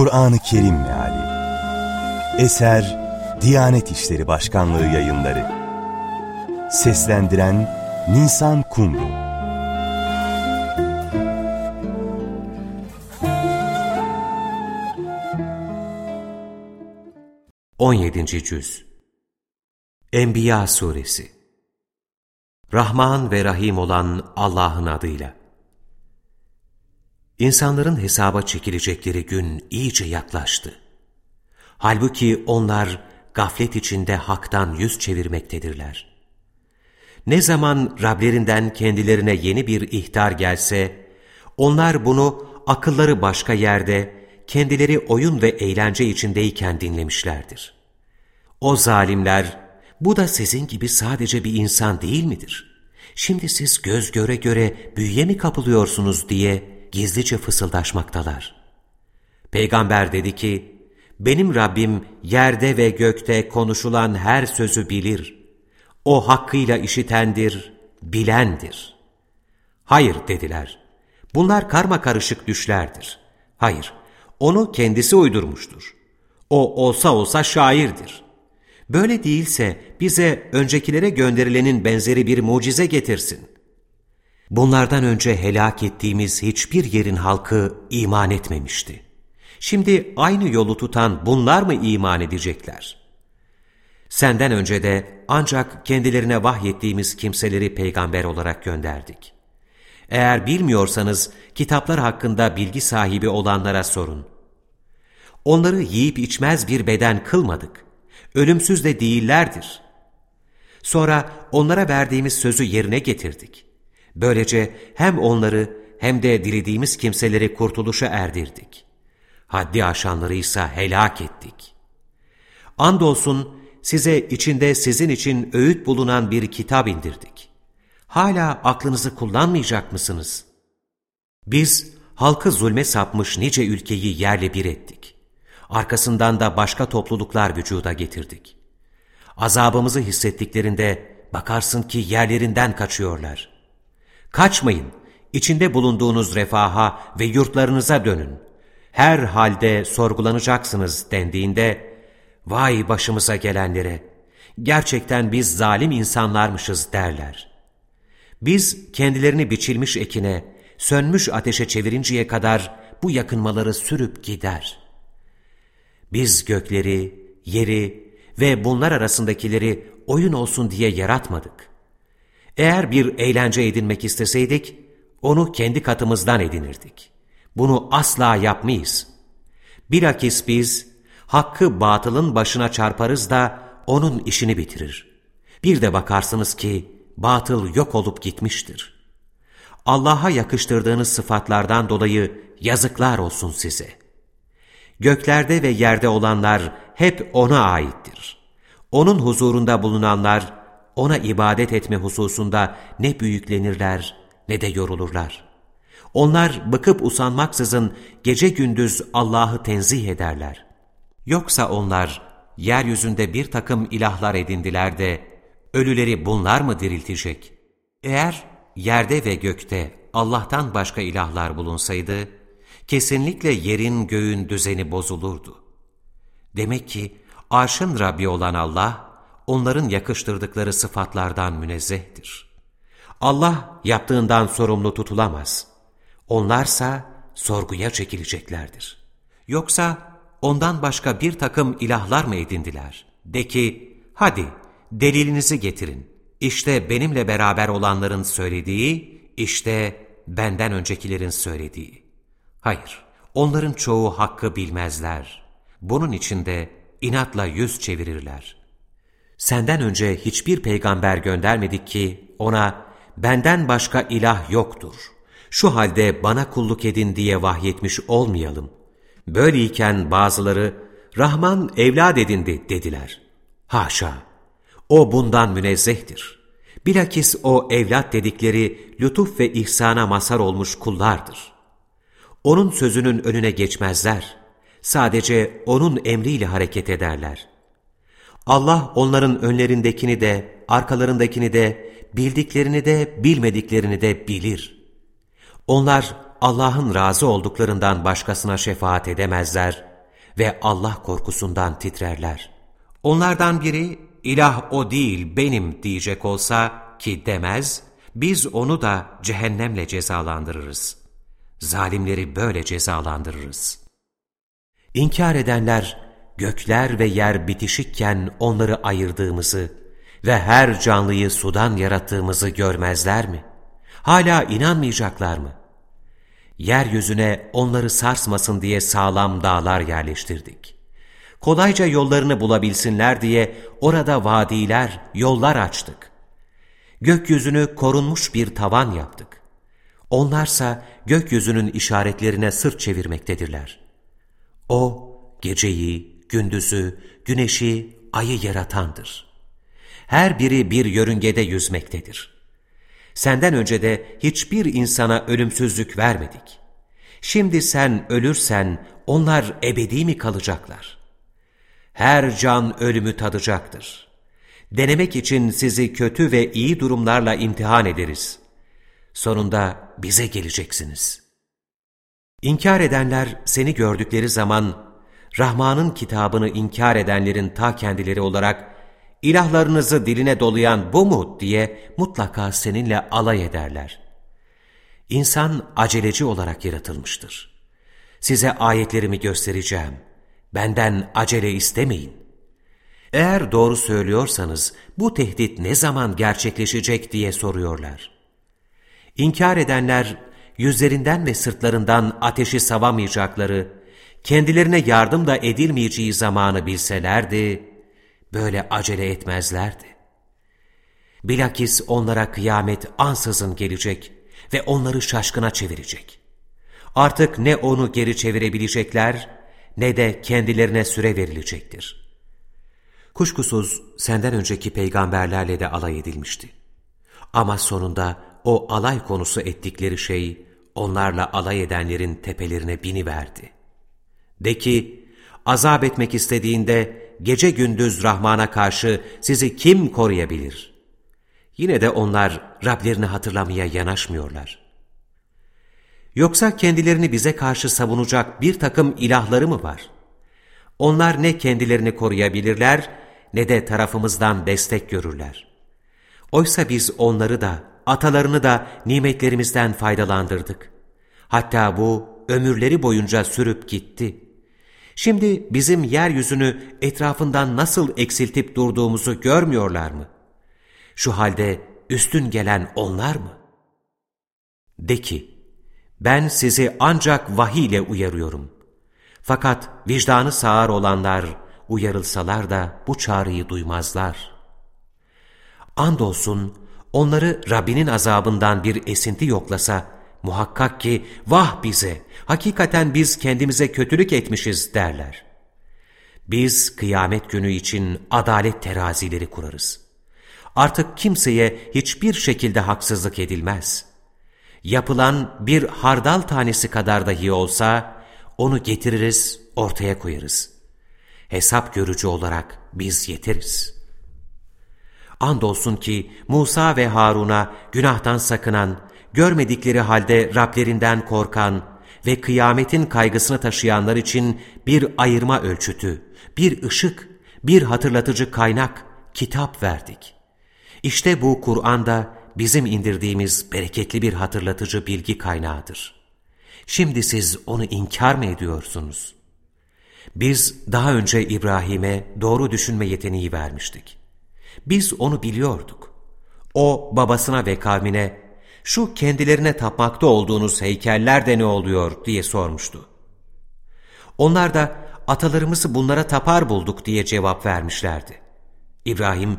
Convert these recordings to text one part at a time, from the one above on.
Kur'an-ı Kerim Meali. Eser Diyanet İşleri Başkanlığı Yayınları. Seslendiren Nisan Kumru. 17. Cüz. Enbiya Suresi. Rahman ve Rahim olan Allah'ın adıyla İnsanların hesaba çekilecekleri gün iyice yaklaştı. Halbuki onlar gaflet içinde haktan yüz çevirmektedirler. Ne zaman Rablerinden kendilerine yeni bir ihtar gelse, onlar bunu akılları başka yerde, kendileri oyun ve eğlence içindeyken dinlemişlerdir. O zalimler, bu da sizin gibi sadece bir insan değil midir? Şimdi siz göz göre göre büyüye mi kapılıyorsunuz diye gizlice fısıldaşmaktalar. Peygamber dedi ki, benim Rabbim yerde ve gökte konuşulan her sözü bilir. O hakkıyla işitendir, bilendir. Hayır dediler. Bunlar karma karışık düşlerdir. Hayır, onu kendisi uydurmuştur. O olsa olsa şairdir. Böyle değilse bize öncekilere gönderilenin benzeri bir mucize getirsin. Bunlardan önce helak ettiğimiz hiçbir yerin halkı iman etmemişti. Şimdi aynı yolu tutan bunlar mı iman edecekler? Senden önce de ancak kendilerine vahyettiğimiz kimseleri peygamber olarak gönderdik. Eğer bilmiyorsanız kitaplar hakkında bilgi sahibi olanlara sorun. Onları yiyip içmez bir beden kılmadık. Ölümsüz de değillerdir. Sonra onlara verdiğimiz sözü yerine getirdik. Böylece hem onları hem de dilediğimiz kimseleri kurtuluşa erdirdik. Haddi aşanları ise helak ettik. Andolsun size içinde sizin için öğüt bulunan bir kitap indirdik. Hala aklınızı kullanmayacak mısınız? Biz halkı zulme sapmış nice ülkeyi yerle bir ettik. Arkasından da başka topluluklar vücuda getirdik. Azabımızı hissettiklerinde bakarsın ki yerlerinden kaçıyorlar. Kaçmayın, içinde bulunduğunuz refaha ve yurtlarınıza dönün. Her halde sorgulanacaksınız dendiğinde, vay başımıza gelenlere, gerçekten biz zalim insanlarmışız derler. Biz kendilerini biçilmiş ekine, sönmüş ateşe çevirinceye kadar bu yakınmaları sürüp gider. Biz gökleri, yeri ve bunlar arasındakileri oyun olsun diye yaratmadık. Eğer bir eğlence edinmek isteseydik, onu kendi katımızdan edinirdik. Bunu asla yapmayız. Bilakis biz, hakkı batılın başına çarparız da onun işini bitirir. Bir de bakarsınız ki, batıl yok olup gitmiştir. Allah'a yakıştırdığınız sıfatlardan dolayı yazıklar olsun size. Göklerde ve yerde olanlar hep O'na aittir. Onun huzurunda bulunanlar, ona ibadet etme hususunda ne büyüklenirler ne de yorulurlar. Onlar bıkıp usanmaksızın gece gündüz Allah'ı tenzih ederler. Yoksa onlar yeryüzünde bir takım ilahlar edindiler de ölüleri bunlar mı diriltecek? Eğer yerde ve gökte Allah'tan başka ilahlar bulunsaydı, kesinlikle yerin göğün düzeni bozulurdu. Demek ki arşın Rabbi olan Allah, onların yakıştırdıkları sıfatlardan münezzehtir. Allah yaptığından sorumlu tutulamaz. Onlarsa sorguya çekileceklerdir. Yoksa ondan başka bir takım ilahlar mı edindiler? De ki, hadi delilinizi getirin. İşte benimle beraber olanların söylediği, işte benden öncekilerin söylediği. Hayır, onların çoğu hakkı bilmezler. Bunun için de inatla yüz çevirirler. Senden önce hiçbir peygamber göndermedik ki ona benden başka ilah yoktur. Şu halde bana kulluk edin diye vahyetmiş olmayalım. Böyleyken bazıları Rahman evlad edindi dediler. Haşa! O bundan münezzehtir. Bilakis o evlat dedikleri lütuf ve ihsana mazhar olmuş kullardır. Onun sözünün önüne geçmezler. Sadece onun emriyle hareket ederler. Allah onların önlerindekini de, arkalarındakini de, bildiklerini de, bilmediklerini de bilir. Onlar Allah'ın razı olduklarından başkasına şefaat edemezler ve Allah korkusundan titrerler. Onlardan biri, ilah o değil benim diyecek olsa ki demez, biz onu da cehennemle cezalandırırız. Zalimleri böyle cezalandırırız. İnkar edenler, gökler ve yer bitişikken onları ayırdığımızı ve her canlıyı sudan yarattığımızı görmezler mi? Hala inanmayacaklar mı? Yeryüzüne onları sarsmasın diye sağlam dağlar yerleştirdik. Kolayca yollarını bulabilsinler diye orada vadiler, yollar açtık. Gökyüzünü korunmuş bir tavan yaptık. Onlarsa gökyüzünün işaretlerine sırt çevirmektedirler. O, geceyi, gündüzü, güneşi, ayı yaratandır. Her biri bir yörüngede yüzmektedir. Senden önce de hiçbir insana ölümsüzlük vermedik. Şimdi sen ölürsen onlar ebedi mi kalacaklar? Her can ölümü tadacaktır. Denemek için sizi kötü ve iyi durumlarla imtihan ederiz. Sonunda bize geleceksiniz. İnkar edenler seni gördükleri zaman Rahman'ın kitabını inkar edenlerin ta kendileri olarak ilahlarınızı diline dolayan bu mu diye mutlaka seninle alay ederler. İnsan aceleci olarak yaratılmıştır. Size ayetlerimi göstereceğim. Benden acele istemeyin. Eğer doğru söylüyorsanız bu tehdit ne zaman gerçekleşecek diye soruyorlar. İnkar edenler yüzlerinden ve sırtlarından ateşi savamayacakları, kendilerine yardım da edilmeyeceği zamanı bilselerdi, böyle acele etmezlerdi. Bilakis onlara kıyamet ansızın gelecek ve onları şaşkına çevirecek. Artık ne onu geri çevirebilecekler ne de kendilerine süre verilecektir. Kuşkusuz senden önceki peygamberlerle de alay edilmişti. Ama sonunda o alay konusu ettikleri şey onlarla alay edenlerin tepelerine biniverdi. De ki, azap etmek istediğinde gece gündüz Rahman'a karşı sizi kim koruyabilir? Yine de onlar Rablerini hatırlamaya yanaşmıyorlar. Yoksa kendilerini bize karşı savunacak bir takım ilahları mı var? Onlar ne kendilerini koruyabilirler ne de tarafımızdan destek görürler. Oysa biz onları da, atalarını da nimetlerimizden faydalandırdık. Hatta bu ömürleri boyunca sürüp gitti.'' Şimdi bizim yeryüzünü etrafından nasıl eksiltip durduğumuzu görmüyorlar mı? Şu halde üstün gelen onlar mı? De ki, ben sizi ancak vahiy ile uyarıyorum. Fakat vicdanı sağır olanlar uyarılsalar da bu çağrıyı duymazlar. Andolsun onları Rabbinin azabından bir esinti yoklasa, Muhakkak ki vah bize, hakikaten biz kendimize kötülük etmişiz derler. Biz kıyamet günü için adalet terazileri kurarız. Artık kimseye hiçbir şekilde haksızlık edilmez. Yapılan bir hardal tanesi kadar dahi olsa onu getiririz, ortaya koyarız. Hesap görücü olarak biz yeteriz. Andolsun ki Musa ve Harun'a günahtan sakınan, görmedikleri halde Rablerinden korkan ve kıyametin kaygısını taşıyanlar için bir ayırma ölçütü, bir ışık, bir hatırlatıcı kaynak, kitap verdik. İşte bu Kur'an'da bizim indirdiğimiz bereketli bir hatırlatıcı bilgi kaynağıdır. Şimdi siz onu inkar mı ediyorsunuz? Biz daha önce İbrahim'e doğru düşünme yeteneği vermiştik. Biz onu biliyorduk. O babasına ve kavmine şu kendilerine tapmakta olduğunuz heykeller de ne oluyor diye sormuştu. Onlar da atalarımızı bunlara tapar bulduk diye cevap vermişlerdi. İbrahim,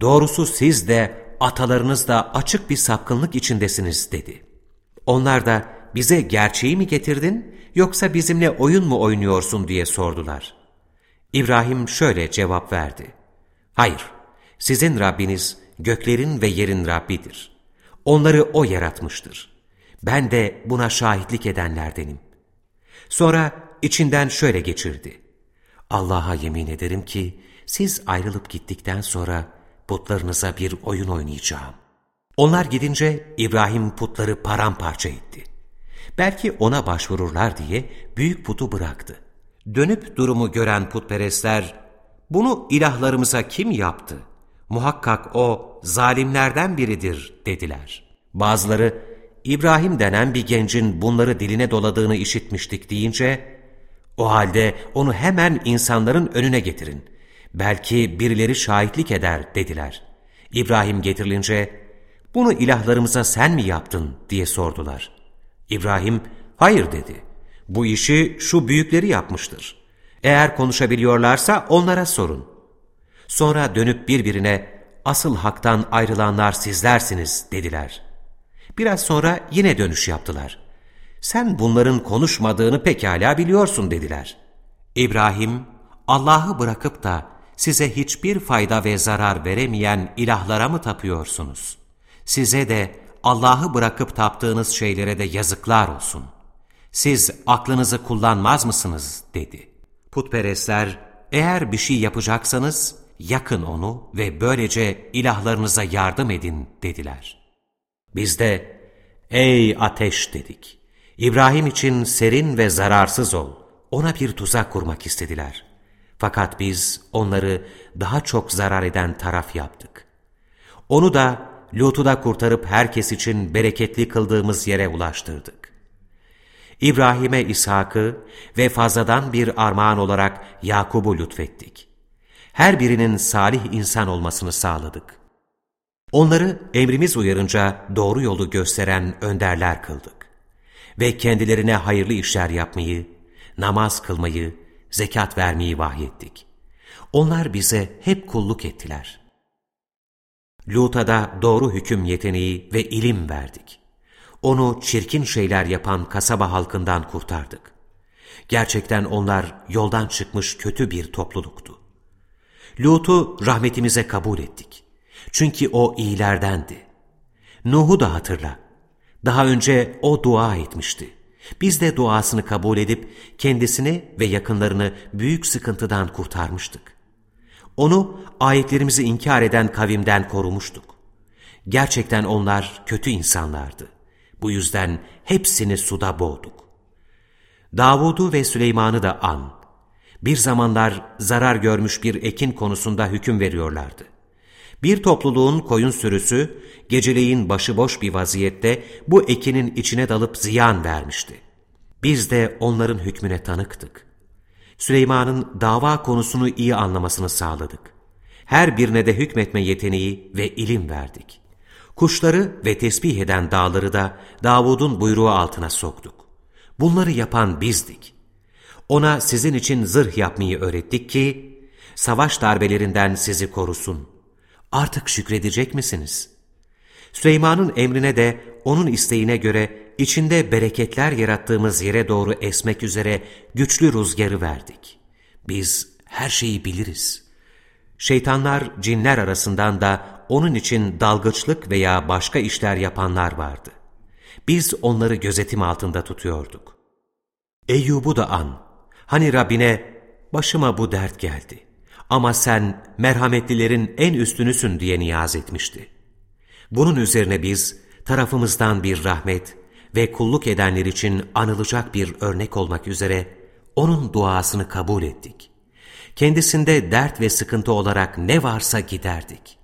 doğrusu siz de atalarınız da açık bir sapkınlık içindesiniz dedi. Onlar da bize gerçeği mi getirdin yoksa bizimle oyun mu oynuyorsun diye sordular. İbrahim şöyle cevap verdi. Hayır, sizin Rabbiniz göklerin ve yerin Rabbidir. Onları O yaratmıştır. Ben de buna şahitlik edenlerdenim. Sonra içinden şöyle geçirdi. Allah'a yemin ederim ki siz ayrılıp gittikten sonra putlarınıza bir oyun oynayacağım. Onlar gidince İbrahim putları paramparça etti. Belki ona başvururlar diye büyük putu bıraktı. Dönüp durumu gören putperestler, bunu ilahlarımıza kim yaptı? Muhakkak o zalimlerden biridir dediler. Bazıları, İbrahim denen bir gencin bunları diline doladığını işitmiştik deyince, o halde onu hemen insanların önüne getirin. Belki birileri şahitlik eder dediler. İbrahim getirilince, bunu ilahlarımıza sen mi yaptın diye sordular. İbrahim, hayır dedi. Bu işi şu büyükleri yapmıştır. Eğer konuşabiliyorlarsa onlara sorun. Sonra dönüp birbirine, asıl haktan ayrılanlar sizlersiniz dediler. Biraz sonra yine dönüş yaptılar. Sen bunların konuşmadığını pekala biliyorsun dediler. İbrahim, Allah'ı bırakıp da size hiçbir fayda ve zarar veremeyen ilahlara mı tapıyorsunuz? Size de Allah'ı bırakıp taptığınız şeylere de yazıklar olsun. Siz aklınızı kullanmaz mısınız? dedi. Putperestler, eğer bir şey yapacaksanız yakın onu ve böylece ilahlarınıza yardım edin dediler. Biz de, ey ateş dedik. İbrahim için serin ve zararsız ol. Ona bir tuzak kurmak istediler. Fakat biz onları daha çok zarar eden taraf yaptık. Onu da Lut'u da kurtarıp herkes için bereketli kıldığımız yere ulaştırdık. İbrahim'e İshak'ı ve fazladan bir armağan olarak Yakub'u lütfettik. Her birinin salih insan olmasını sağladık. Onları emrimiz uyarınca doğru yolu gösteren önderler kıldık. Ve kendilerine hayırlı işler yapmayı, namaz kılmayı, zekat vermeyi vahyettik. Onlar bize hep kulluk ettiler. Lut'a da doğru hüküm yeteneği ve ilim verdik. Onu çirkin şeyler yapan kasaba halkından kurtardık. Gerçekten onlar yoldan çıkmış kötü bir topluluktu. Lut'u rahmetimize kabul ettik. Çünkü o iyilerdendi. Nuh'u da hatırla. Daha önce o dua etmişti. Biz de duasını kabul edip kendisini ve yakınlarını büyük sıkıntıdan kurtarmıştık. Onu ayetlerimizi inkar eden kavimden korumuştuk. Gerçekten onlar kötü insanlardı. Bu yüzden hepsini suda boğduk. Davud'u ve Süleyman'ı da an. Bir zamanlar zarar görmüş bir ekin konusunda hüküm veriyorlardı. Bir topluluğun koyun sürüsü geceleyin başıboş bir vaziyette bu ekinin içine dalıp ziyan vermişti. Biz de onların hükmüne tanıktık. Süleyman'ın dava konusunu iyi anlamasını sağladık. Her birine de hükmetme yeteneği ve ilim verdik. Kuşları ve tesbih eden dağları da Davud'un buyruğu altına soktuk. Bunları yapan bizdik. Ona sizin için zırh yapmayı öğrettik ki, savaş darbelerinden sizi korusun. Artık şükredecek misiniz? Süleyman'ın emrine de onun isteğine göre içinde bereketler yarattığımız yere doğru esmek üzere güçlü rüzgarı verdik. Biz her şeyi biliriz. Şeytanlar cinler arasından da onun için dalgıçlık veya başka işler yapanlar vardı. Biz onları gözetim altında tutuyorduk. Eyyub'u da an. Hani Rabbine başıma bu dert geldi. Ama sen merhametlilerin en üstünüsün diye niyaz etmişti. Bunun üzerine biz tarafımızdan bir rahmet ve kulluk edenler için anılacak bir örnek olmak üzere onun duasını kabul ettik. Kendisinde dert ve sıkıntı olarak ne varsa giderdik.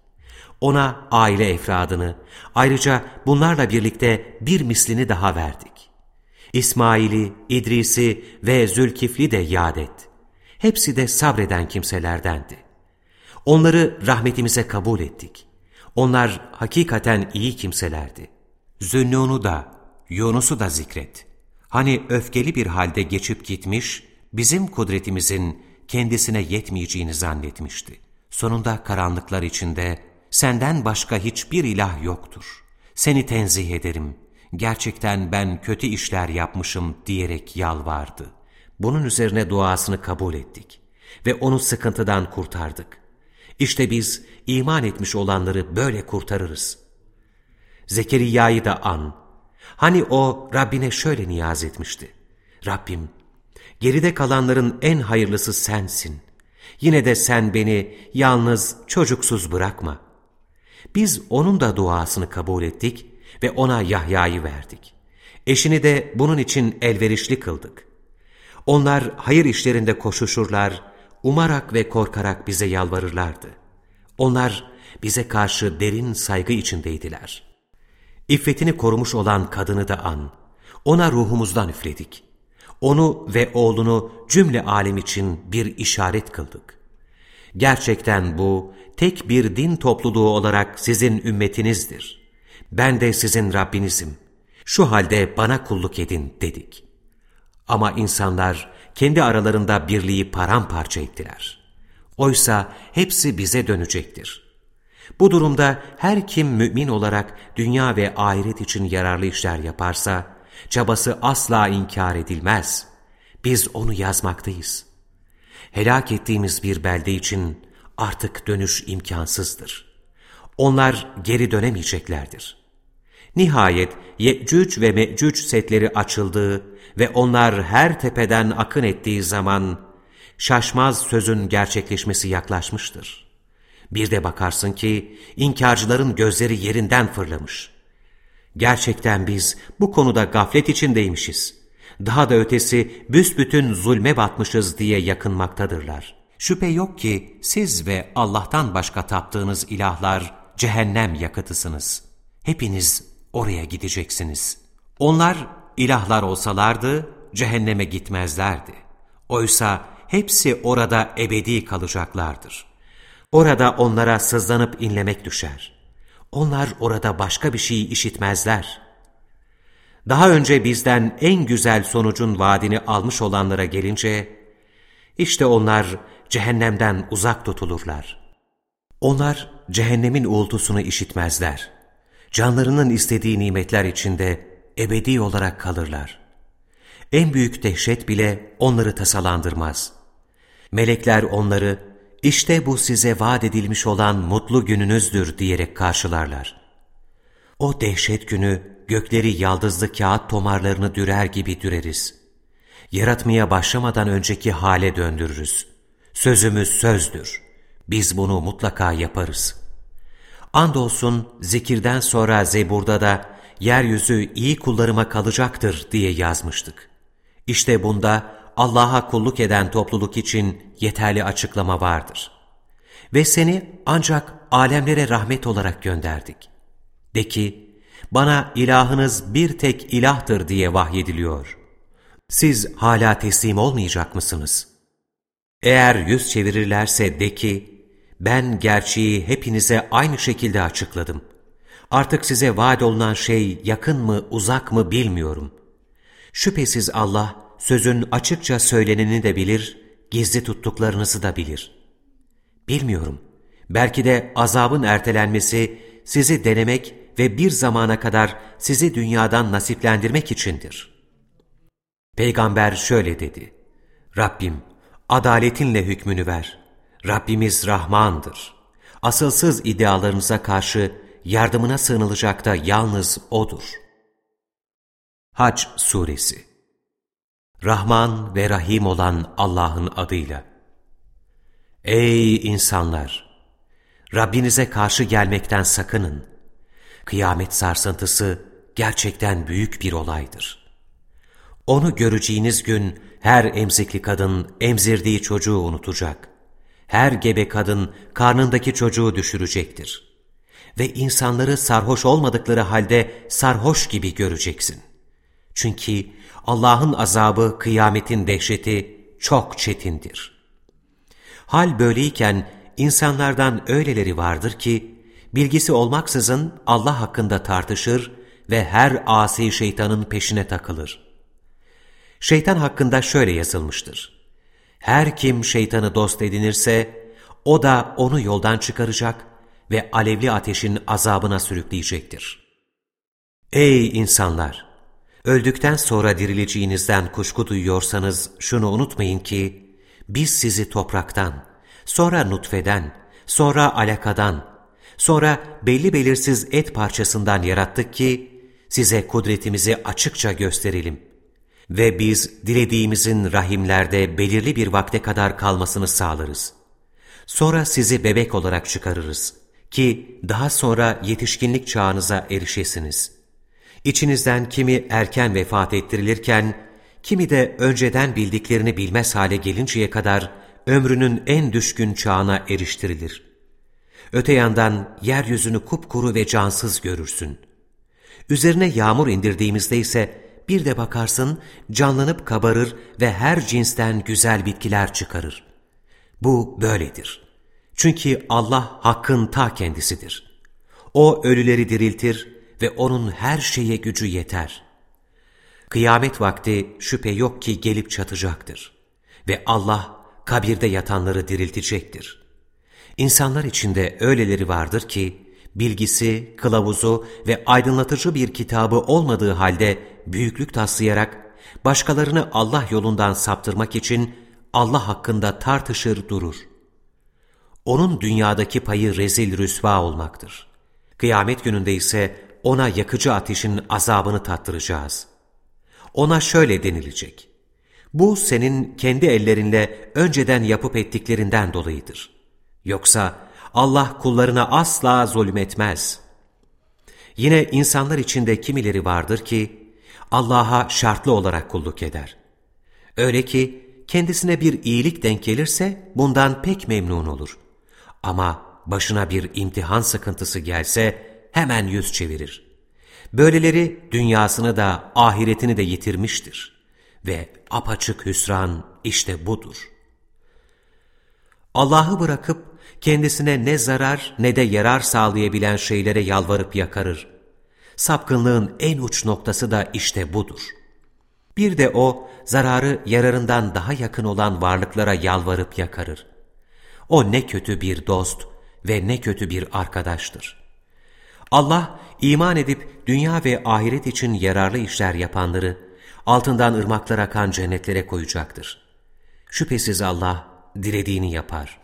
Ona aile efradını, ayrıca bunlarla birlikte bir mislini daha verdik. İsmail'i, İdris'i ve Zülkifli de yad et. Hepsi de sabreden kimselerdendi. Onları rahmetimize kabul ettik. Onlar hakikaten iyi kimselerdi. Zünnun'u da, Yunus'u da zikret. Hani öfkeli bir halde geçip gitmiş, bizim kudretimizin kendisine yetmeyeceğini zannetmişti. Sonunda karanlıklar içinde, senden başka hiçbir ilah yoktur. Seni tenzih ederim. Gerçekten ben kötü işler yapmışım diyerek yalvardı. Bunun üzerine duasını kabul ettik ve onu sıkıntıdan kurtardık. İşte biz iman etmiş olanları böyle kurtarırız. Zekeriya'yı da an. Hani o Rabbine şöyle niyaz etmişti. Rabbim, geride kalanların en hayırlısı sensin. Yine de sen beni yalnız çocuksuz bırakma. Biz onun da duasını kabul ettik ve ona Yahya'yı verdik. Eşini de bunun için elverişli kıldık. Onlar hayır işlerinde koşuşurlar, umarak ve korkarak bize yalvarırlardı. Onlar bize karşı derin saygı içindeydiler. İffetini korumuş olan kadını da an. Ona ruhumuzdan üfledik. Onu ve oğlunu cümle alem için bir işaret kıldık. Gerçekten bu tek bir din topluluğu olarak sizin ümmetinizdir. Ben de sizin Rabbinizim. Şu halde bana kulluk edin dedik. Ama insanlar kendi aralarında birliği paramparça ettiler. Oysa hepsi bize dönecektir. Bu durumda her kim mümin olarak dünya ve ahiret için yararlı işler yaparsa, çabası asla inkar edilmez. Biz onu yazmaktayız. Helak ettiğimiz bir belde için artık dönüş imkansızdır. Onlar geri dönemeyeceklerdir. Nihayet Ye'cüc ve Me'cüc setleri açıldığı ve onlar her tepeden akın ettiği zaman şaşmaz sözün gerçekleşmesi yaklaşmıştır. Bir de bakarsın ki inkarcıların gözleri yerinden fırlamış. Gerçekten biz bu konuda gaflet içindeymişiz. Daha da ötesi büsbütün zulme batmışız diye yakınmaktadırlar. Şüphe yok ki siz ve Allah'tan başka taptığınız ilahlar cehennem yakıtısınız. Hepiniz oraya gideceksiniz. Onlar ilahlar olsalardı cehenneme gitmezlerdi. Oysa hepsi orada ebedi kalacaklardır. Orada onlara sızlanıp inlemek düşer. Onlar orada başka bir şey işitmezler. Daha önce bizden en güzel sonucun vaadini almış olanlara gelince, işte onlar cehennemden uzak tutulurlar. Onlar cehennemin uğultusunu işitmezler. Canlarının istediği nimetler içinde ebedi olarak kalırlar. En büyük dehşet bile onları tasalandırmaz. Melekler onları işte bu size vaat edilmiş olan mutlu gününüzdür diyerek karşılarlar. O dehşet günü gökleri yaldızlı kağıt tomarlarını dürer gibi düreriz. Yaratmaya başlamadan önceki hale döndürürüz. Sözümüz sözdür. Biz bunu mutlaka yaparız. Andolsun zikirden sonra Zebur'da da yeryüzü iyi kullarıma kalacaktır diye yazmıştık. İşte bunda Allah'a kulluk eden topluluk için yeterli açıklama vardır. Ve seni ancak alemlere rahmet olarak gönderdik. De ki, bana ilahınız bir tek ilahtır diye vahyediliyor. Siz hala teslim olmayacak mısınız? Eğer yüz çevirirlerse de ki, ben gerçeği hepinize aynı şekilde açıkladım. Artık size vaat olunan şey yakın mı uzak mı bilmiyorum. Şüphesiz Allah sözün açıkça söyleneni de bilir, gizli tuttuklarınızı da bilir. Bilmiyorum, belki de azabın ertelenmesi sizi denemek ve bir zamana kadar sizi dünyadan nasiplendirmek içindir. Peygamber şöyle dedi, Rabbim adaletinle hükmünü ver. Rabbimiz Rahmandır. Asılsız iddialarınıza karşı yardımına sığınılacak da yalnız O'dur. Hac Suresi Rahman ve Rahim olan Allah'ın adıyla. Ey insanlar! Rabbinize karşı gelmekten sakının. Kıyamet sarsıntısı gerçekten büyük bir olaydır. Onu göreceğiniz gün her emzikli kadın emzirdiği çocuğu unutacak. Her gebe kadın karnındaki çocuğu düşürecektir. Ve insanları sarhoş olmadıkları halde sarhoş gibi göreceksin. Çünkü Allah'ın azabı, kıyametin dehşeti çok çetindir. Hal böyleyken insanlardan öyleleri vardır ki, bilgisi olmaksızın Allah hakkında tartışır ve her asi şeytanın peşine takılır. Şeytan hakkında şöyle yazılmıştır. Her kim şeytanı dost edinirse, o da onu yoldan çıkaracak ve alevli ateşin azabına sürükleyecektir. Ey insanlar! Öldükten sonra dirileceğinizden kuşku duyuyorsanız şunu unutmayın ki, biz sizi topraktan, sonra nutfeden, sonra alakadan, sonra belli belirsiz et parçasından yarattık ki, size kudretimizi açıkça gösterelim. Ve biz dilediğimizin rahimlerde belirli bir vakte kadar kalmasını sağlarız. Sonra sizi bebek olarak çıkarırız ki daha sonra yetişkinlik çağınıza erişesiniz.'' İçinizden kimi erken vefat ettirilirken, kimi de önceden bildiklerini bilmez hale gelinceye kadar ömrünün en düşkün çağına eriştirilir. Öte yandan yeryüzünü kupkuru ve cansız görürsün. Üzerine yağmur indirdiğimizde ise bir de bakarsın canlanıp kabarır ve her cinsten güzel bitkiler çıkarır. Bu böyledir. Çünkü Allah hakkın ta kendisidir. O ölüleri diriltir ve O'nun her şeye gücü yeter. Kıyamet vakti şüphe yok ki gelip çatacaktır. Ve Allah kabirde yatanları diriltecektir. İnsanlar içinde öyleleri vardır ki, bilgisi, kılavuzu ve aydınlatıcı bir kitabı olmadığı halde büyüklük taslayarak, başkalarını Allah yolundan saptırmak için Allah hakkında tartışır durur. Onun dünyadaki payı rezil rüsva olmaktır. Kıyamet gününde ise ona yakıcı ateşin azabını tattıracağız. Ona şöyle denilecek. Bu senin kendi ellerinle önceden yapıp ettiklerinden dolayıdır. Yoksa Allah kullarına asla zulmetmez. Yine insanlar içinde kimileri vardır ki Allah'a şartlı olarak kulluk eder. Öyle ki kendisine bir iyilik denk gelirse bundan pek memnun olur. Ama başına bir imtihan sıkıntısı gelse hemen yüz çevirir. Böyleleri dünyasını da ahiretini de yitirmiştir. Ve apaçık hüsran işte budur. Allah'ı bırakıp kendisine ne zarar ne de yarar sağlayabilen şeylere yalvarıp yakarır. Sapkınlığın en uç noktası da işte budur. Bir de o, zararı yararından daha yakın olan varlıklara yalvarıp yakarır. O ne kötü bir dost ve ne kötü bir arkadaştır. Allah, iman edip dünya ve ahiret için yararlı işler yapanları, altından ırmaklar akan cennetlere koyacaktır. Şüphesiz Allah, dilediğini yapar.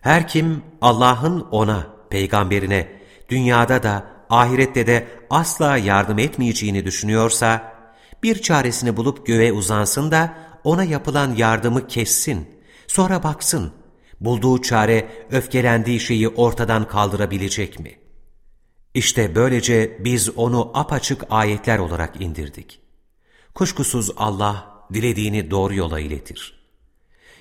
Her kim Allah'ın ona, peygamberine, dünyada da ahirette de asla yardım etmeyeceğini düşünüyorsa, bir çaresini bulup göğe uzansın da ona yapılan yardımı kessin, sonra baksın, bulduğu çare öfkelendiği şeyi ortadan kaldırabilecek mi? İşte böylece biz onu apaçık ayetler olarak indirdik. Kuşkusuz Allah dilediğini doğru yola iletir.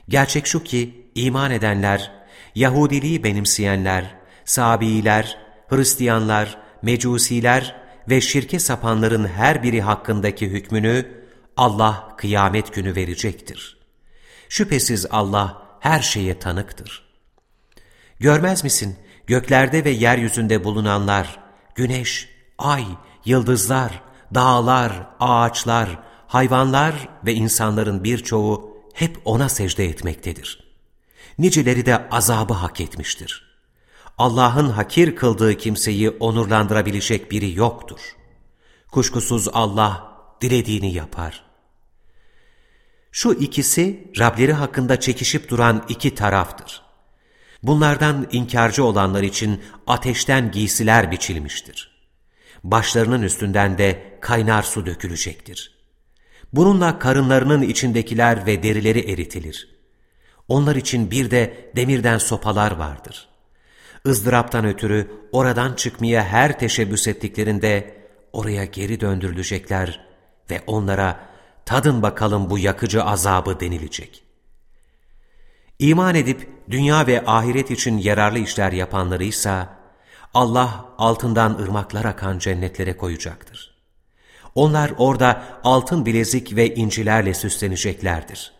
Gerçek şu ki iman edenler, Yahudiliği benimseyenler, Sabiiler, Hristiyanlar, Mecusiler ve şirke sapanların her biri hakkındaki hükmünü Allah kıyamet günü verecektir. Şüphesiz Allah her şeye tanıktır. Görmez misin göklerde ve yeryüzünde bulunanlar, güneş, ay, yıldızlar, dağlar, ağaçlar, hayvanlar ve insanların birçoğu hep ona secde etmektedir. Niceleri de azabı hak etmiştir. Allah'ın hakir kıldığı kimseyi onurlandırabilecek biri yoktur. Kuşkusuz Allah dilediğini yapar. Şu ikisi Rableri hakkında çekişip duran iki taraftır. Bunlardan inkarcı olanlar için ateşten giysiler biçilmiştir. Başlarının üstünden de kaynar su dökülecektir. Bununla karınlarının içindekiler ve derileri eritilir. Onlar için bir de demirden sopalar vardır. Izdıraptan ötürü oradan çıkmaya her teşebbüs ettiklerinde oraya geri döndürülecekler ve onlara tadın bakalım bu yakıcı azabı denilecek. İman edip dünya ve ahiret için yararlı işler yapanlarıysa Allah altından ırmaklar akan cennetlere koyacaktır. Onlar orada altın bilezik ve incilerle süsleneceklerdir.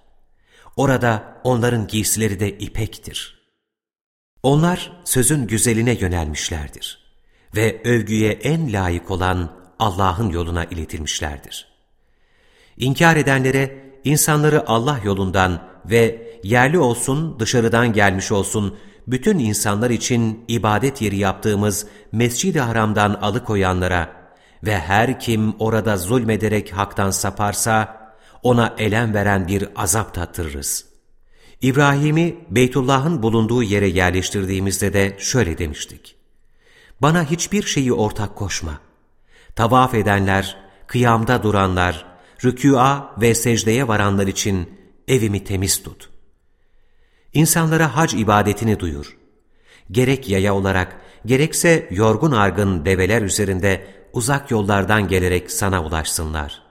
Orada onların giysileri de ipektir. Onlar sözün güzeline yönelmişlerdir ve övgüye en layık olan Allah'ın yoluna iletilmişlerdir. İnkar edenlere insanları Allah yolundan ve yerli olsun dışarıdan gelmiş olsun bütün insanlar için ibadet yeri yaptığımız Mescid-i Haram'dan alıkoyanlara ve her kim orada zulmederek haktan saparsa ona elem veren bir azap tattırırız. İbrahim'i Beytullah'ın bulunduğu yere yerleştirdiğimizde de şöyle demiştik. Bana hiçbir şeyi ortak koşma. Tavaf edenler, kıyamda duranlar, rükûa ve secdeye varanlar için evimi temiz tut. İnsanlara hac ibadetini duyur. Gerek yaya olarak, gerekse yorgun argın develer üzerinde uzak yollardan gelerek sana ulaşsınlar.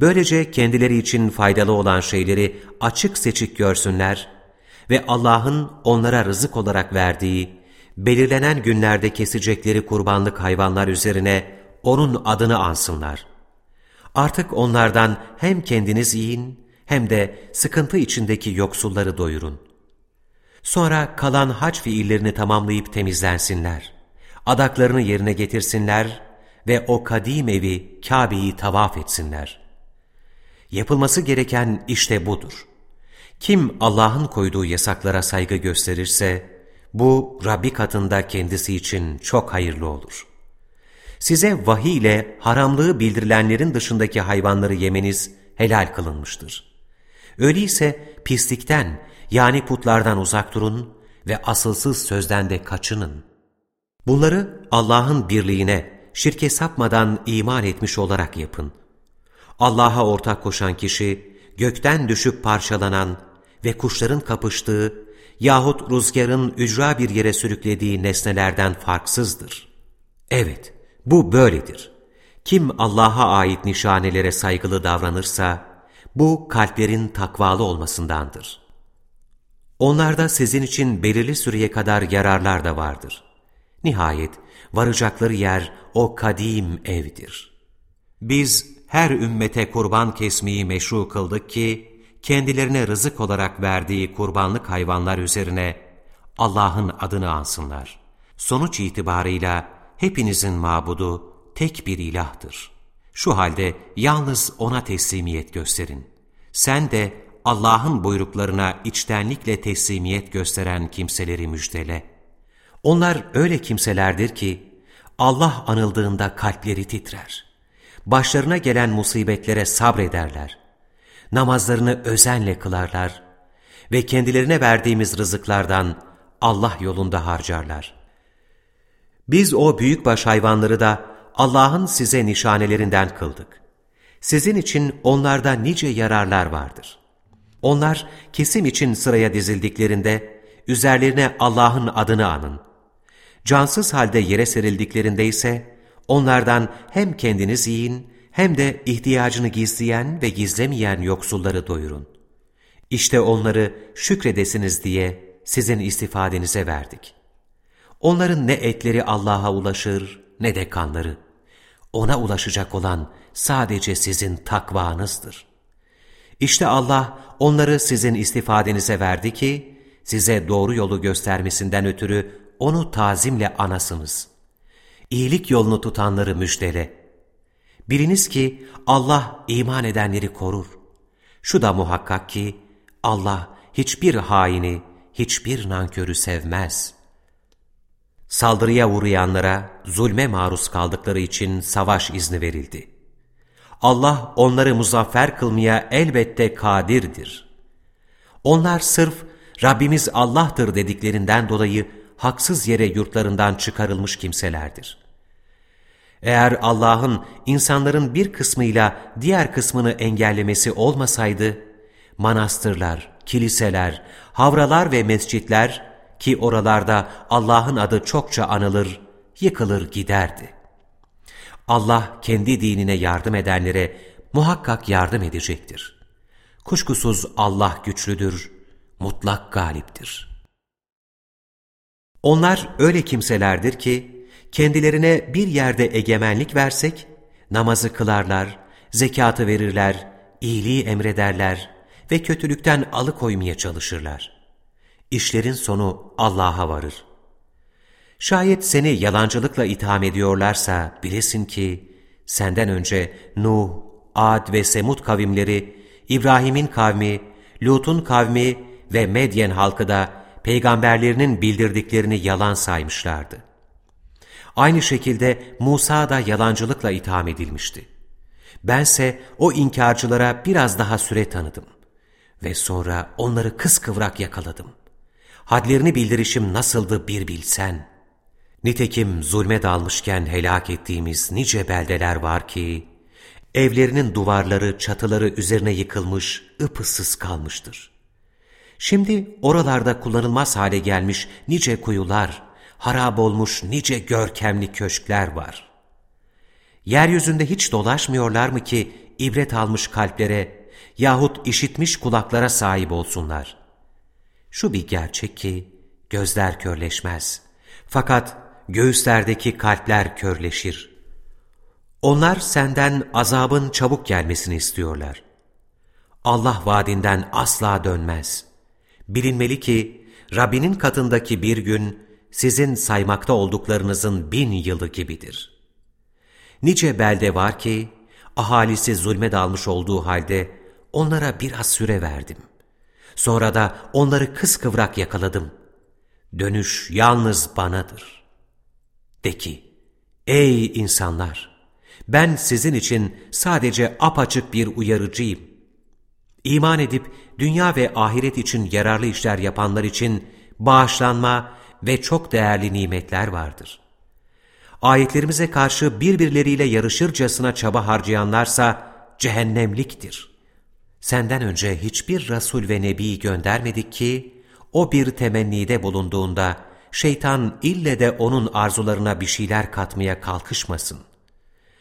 Böylece kendileri için faydalı olan şeyleri açık seçik görsünler ve Allah'ın onlara rızık olarak verdiği, belirlenen günlerde kesecekleri kurbanlık hayvanlar üzerine O'nun adını ansınlar. Artık onlardan hem kendiniz yiyin hem de sıkıntı içindeki yoksulları doyurun. Sonra kalan hac fiillerini tamamlayıp temizlensinler. Adaklarını yerine getirsinler ve o kadim evi Kabe'yi tavaf etsinler. Yapılması gereken işte budur. Kim Allah'ın koyduğu yasaklara saygı gösterirse, bu Rabbi katında kendisi için çok hayırlı olur. Size vahiy ile haramlığı bildirilenlerin dışındaki hayvanları yemeniz helal kılınmıştır. Öyleyse pislikten yani putlardan uzak durun ve asılsız sözden de kaçının. Bunları Allah'ın birliğine, şirke sapmadan iman etmiş olarak yapın. Allah'a ortak koşan kişi, gökten düşüp parçalanan ve kuşların kapıştığı yahut rüzgarın ücra bir yere sürüklediği nesnelerden farksızdır. Evet, bu böyledir. Kim Allah'a ait nişanelere saygılı davranırsa, bu kalplerin takvalı olmasındandır. Onlarda sizin için belirli süreye kadar yararlar da vardır. Nihayet varacakları yer o kadim evdir. Biz her ümmete kurban kesmeyi meşru kıldık ki, kendilerine rızık olarak verdiği kurbanlık hayvanlar üzerine Allah'ın adını ansınlar. Sonuç itibarıyla hepinizin mabudu tek bir ilahtır. Şu halde yalnız O'na teslimiyet gösterin. Sen de Allah'ın buyruklarına içtenlikle teslimiyet gösteren kimseleri müjdele. Onlar öyle kimselerdir ki, Allah anıldığında kalpleri titrer. Başlarına gelen musibetlere sabrederler namazlarını özenle kılarlar ve kendilerine verdiğimiz rızıklardan Allah yolunda harcarlar. Biz o büyükbaş hayvanları da Allah'ın size nişanelerinden kıldık. Sizin için onlarda nice yararlar vardır. Onlar kesim için sıraya dizildiklerinde üzerlerine Allah'ın adını anın. Cansız halde yere serildiklerinde ise onlardan hem kendiniz yiyin hem de ihtiyacını gizleyen ve gizlemeyen yoksulları doyurun. İşte onları şükredesiniz diye sizin istifadenize verdik. Onların ne etleri Allah'a ulaşır ne de kanları. Ona ulaşacak olan sadece sizin takvanızdır. İşte Allah onları sizin istifadenize verdi ki, size doğru yolu göstermesinden ötürü onu tazimle anasınız. İyilik yolunu tutanları müjdele.'' Biriniz ki Allah iman edenleri korur. Şu da muhakkak ki Allah hiçbir haini, hiçbir nankörü sevmez. Saldırıya uğrayanlara zulme maruz kaldıkları için savaş izni verildi. Allah onları muzaffer kılmaya elbette kadirdir. Onlar sırf Rabbimiz Allah'tır dediklerinden dolayı haksız yere yurtlarından çıkarılmış kimselerdir. Eğer Allah'ın insanların bir kısmıyla diğer kısmını engellemesi olmasaydı, manastırlar, kiliseler, havralar ve mescitler ki oralarda Allah'ın adı çokça anılır, yıkılır giderdi. Allah kendi dinine yardım edenlere muhakkak yardım edecektir. Kuşkusuz Allah güçlüdür, mutlak galiptir. Onlar öyle kimselerdir ki, kendilerine bir yerde egemenlik versek, namazı kılarlar, zekatı verirler, iyiliği emrederler ve kötülükten alıkoymaya çalışırlar. İşlerin sonu Allah'a varır. Şayet seni yalancılıkla itham ediyorlarsa bilesin ki, senden önce Nuh, Ad ve Semud kavimleri, İbrahim'in kavmi, Lut'un kavmi ve Medyen halkı da peygamberlerinin bildirdiklerini yalan saymışlardı. Aynı şekilde Musa da yalancılıkla itham edilmişti. Bense o inkarcılara biraz daha süre tanıdım. Ve sonra onları kıskıvrak yakaladım. Hadlerini bildirişim nasıldı bir bilsen. Nitekim zulme dalmışken helak ettiğimiz nice beldeler var ki, evlerinin duvarları, çatıları üzerine yıkılmış, ıpıssız kalmıştır. Şimdi oralarda kullanılmaz hale gelmiş nice kuyular, harap olmuş nice görkemli köşkler var. Yeryüzünde hiç dolaşmıyorlar mı ki ibret almış kalplere yahut işitmiş kulaklara sahip olsunlar. Şu bir gerçek ki gözler körleşmez. Fakat göğüslerdeki kalpler körleşir. Onlar senden azabın çabuk gelmesini istiyorlar. Allah vaadinden asla dönmez. Bilinmeli ki Rabbinin katındaki bir gün sizin saymakta olduklarınızın bin yılı gibidir. Nice belde var ki ahalisi zulme dalmış olduğu halde onlara biraz süre verdim. Sonra da onları kıskıvrak yakaladım. Dönüş yalnız banadır. De ki, ey insanlar! Ben sizin için sadece apaçık bir uyarıcıyım. İman edip dünya ve ahiret için yararlı işler yapanlar için bağışlanma ve çok değerli nimetler vardır. Ayetlerimize karşı birbirleriyle yarışırcasına çaba harcayanlarsa cehennemliktir. Senden önce hiçbir Resul ve Nebi göndermedik ki, o bir temennide bulunduğunda, şeytan ille de onun arzularına bir şeyler katmaya kalkışmasın.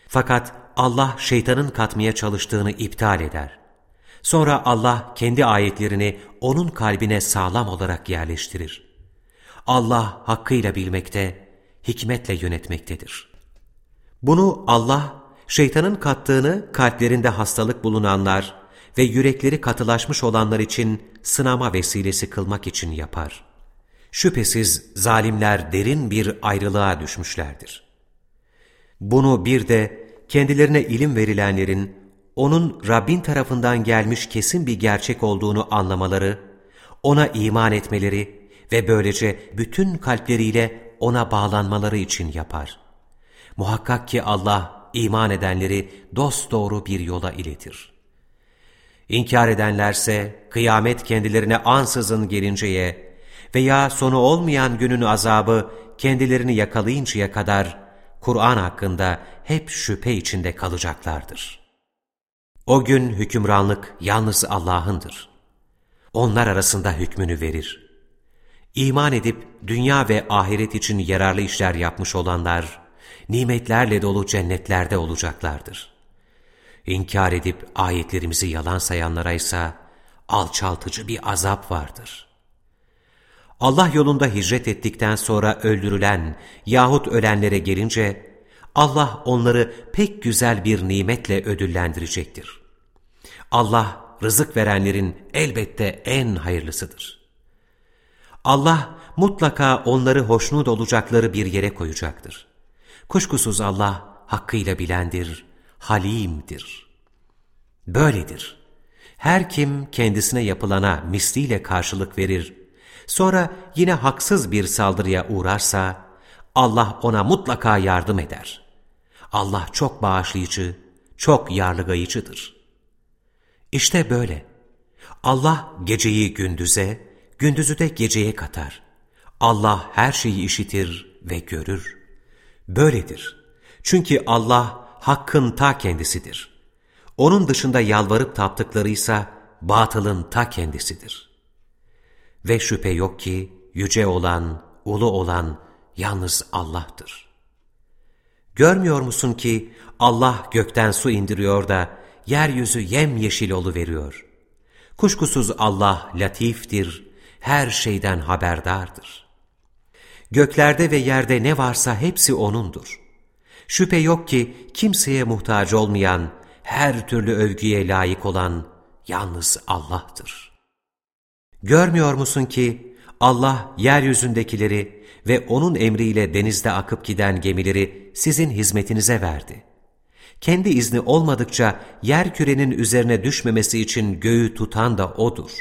Fakat Allah şeytanın katmaya çalıştığını iptal eder. Sonra Allah kendi ayetlerini onun kalbine sağlam olarak yerleştirir. Allah hakkıyla bilmekte, hikmetle yönetmektedir. Bunu Allah, şeytanın kattığını kalplerinde hastalık bulunanlar ve yürekleri katılaşmış olanlar için sınama vesilesi kılmak için yapar. Şüphesiz zalimler derin bir ayrılığa düşmüşlerdir. Bunu bir de kendilerine ilim verilenlerin, onun Rabbin tarafından gelmiş kesin bir gerçek olduğunu anlamaları, ona iman etmeleri ve böylece bütün kalpleriyle ona bağlanmaları için yapar. Muhakkak ki Allah iman edenleri dosdoğru bir yola iletir. İnkar edenlerse kıyamet kendilerine ansızın gelinceye veya sonu olmayan günün azabı kendilerini yakalayıncaya kadar Kur'an hakkında hep şüphe içinde kalacaklardır. O gün hükümranlık yalnız Allah'ındır. Onlar arasında hükmünü verir. İman edip dünya ve ahiret için yararlı işler yapmış olanlar, nimetlerle dolu cennetlerde olacaklardır. İnkar edip ayetlerimizi yalan sayanlara ise alçaltıcı bir azap vardır. Allah yolunda hicret ettikten sonra öldürülen yahut ölenlere gelince, Allah onları pek güzel bir nimetle ödüllendirecektir. Allah rızık verenlerin elbette en hayırlısıdır. Allah mutlaka onları hoşnut olacakları bir yere koyacaktır. Kuşkusuz Allah hakkıyla bilendir, halimdir. Böyledir. Her kim kendisine yapılana misliyle karşılık verir, sonra yine haksız bir saldırıya uğrarsa, Allah ona mutlaka yardım eder. Allah çok bağışlayıcı, çok yarlıgayıcıdır. İşte böyle. Allah geceyi gündüze, gündüzü de geceye katar. Allah her şeyi işitir ve görür. Böyledir. Çünkü Allah hakkın ta kendisidir. Onun dışında yalvarıp taptıklarıysa batılın ta kendisidir. Ve şüphe yok ki yüce olan, ulu olan yalnız Allah'tır. Görmüyor musun ki Allah gökten su indiriyor da yeryüzü yemyeşil veriyor. Kuşkusuz Allah latiftir, her şeyden haberdardır. Göklerde ve yerde ne varsa hepsi O'nundur. Şüphe yok ki kimseye muhtaç olmayan, her türlü övgüye layık olan yalnız Allah'tır. Görmüyor musun ki Allah yeryüzündekileri ve O'nun emriyle denizde akıp giden gemileri sizin hizmetinize verdi. Kendi izni olmadıkça yer kürenin üzerine düşmemesi için göğü tutan da O'dur.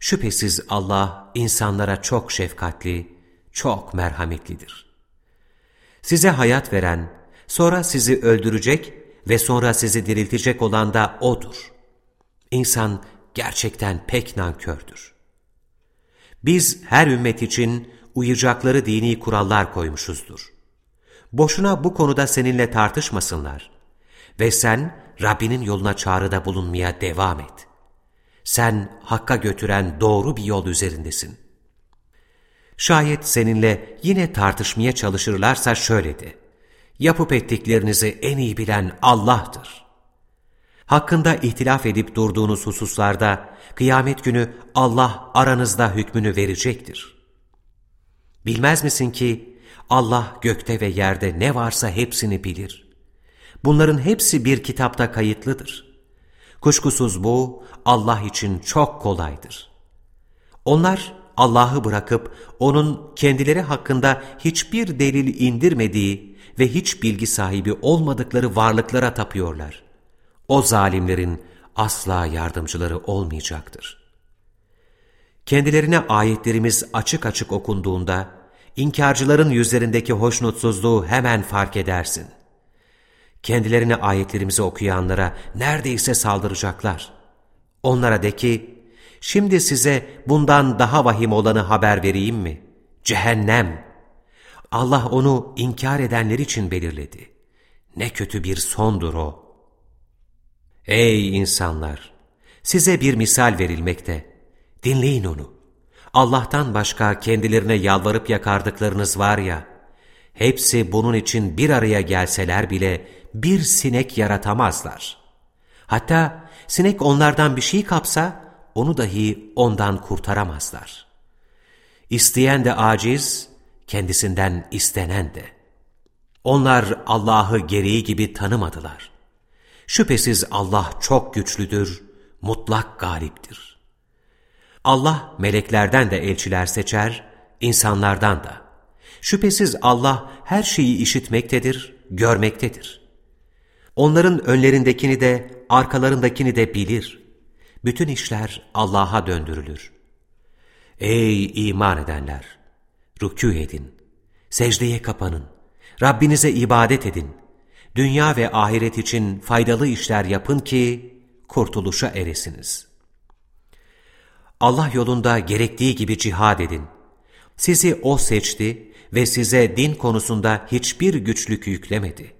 Şüphesiz Allah insanlara çok şefkatli, çok merhametlidir. Size hayat veren, sonra sizi öldürecek ve sonra sizi diriltecek olan da O'dur. İnsan gerçekten pek nankördür. Biz her ümmet için uyacakları dini kurallar koymuşuzdur. Boşuna bu konuda seninle tartışmasınlar. Ve sen Rabbinin yoluna çağrıda bulunmaya devam et. Sen Hakk'a götüren doğru bir yol üzerindesin. Şayet seninle yine tartışmaya çalışırlarsa şöyle de, yapıp ettiklerinizi en iyi bilen Allah'tır. Hakkında ihtilaf edip durduğunuz hususlarda kıyamet günü Allah aranızda hükmünü verecektir. Bilmez misin ki Allah gökte ve yerde ne varsa hepsini bilir. Bunların hepsi bir kitapta kayıtlıdır. Kuşkusuz bu Allah için çok kolaydır. Onlar Allah'ı bırakıp O'nun kendileri hakkında hiçbir delil indirmediği ve hiç bilgi sahibi olmadıkları varlıklara tapıyorlar. O zalimlerin asla yardımcıları olmayacaktır. Kendilerine ayetlerimiz açık açık okunduğunda, inkarcıların yüzlerindeki hoşnutsuzluğu hemen fark edersin. Kendilerine ayetlerimizi okuyanlara neredeyse saldıracaklar. Onlara de ki, şimdi size bundan daha vahim olanı haber vereyim mi? Cehennem. Allah onu inkar edenler için belirledi. Ne kötü bir sondur o. Ey insanlar! Size bir misal verilmekte. Dinleyin onu. Allah'tan başka kendilerine yalvarıp yakardıklarınız var ya, hepsi bunun için bir araya gelseler bile bir sinek yaratamazlar. Hatta sinek onlardan bir şey kapsa, onu dahi ondan kurtaramazlar. İsteyen de aciz, kendisinden istenen de. Onlar Allah'ı gereği gibi tanımadılar. Şüphesiz Allah çok güçlüdür, mutlak galiptir. Allah meleklerden de elçiler seçer, insanlardan da. Şüphesiz Allah her şeyi işitmektedir, görmektedir. Onların önlerindekini de, arkalarındakini de bilir. Bütün işler Allah'a döndürülür. Ey iman edenler! Rükû edin, secdeye kapanın, Rabbinize ibadet edin. Dünya ve ahiret için faydalı işler yapın ki kurtuluşa eresiniz. Allah yolunda gerektiği gibi cihad edin. Sizi O seçti ve size din konusunda hiçbir güçlük yüklemedi.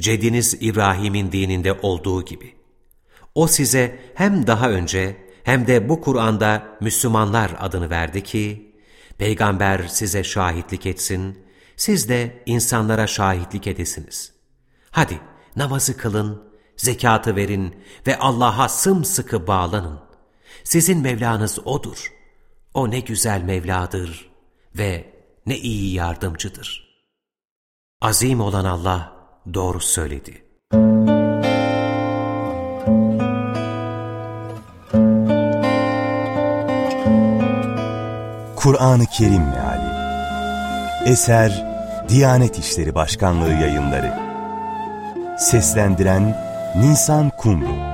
Cediniz İbrahim'in dininde olduğu gibi. O size hem daha önce hem de bu Kur'an'da Müslümanlar adını verdi ki, Peygamber size şahitlik etsin, siz de insanlara şahitlik edesiniz. Hadi namazı kılın, zekatı verin ve Allah'a sımsıkı bağlanın. Sizin Mevlanız O'dur. O ne güzel Mevladır ve ne iyi yardımcıdır. Azim olan Allah doğru söyledi. Kur'an-ı Kerim Meali Eser Diyanet İşleri Başkanlığı yayınları Seslendiren Nisan Kumru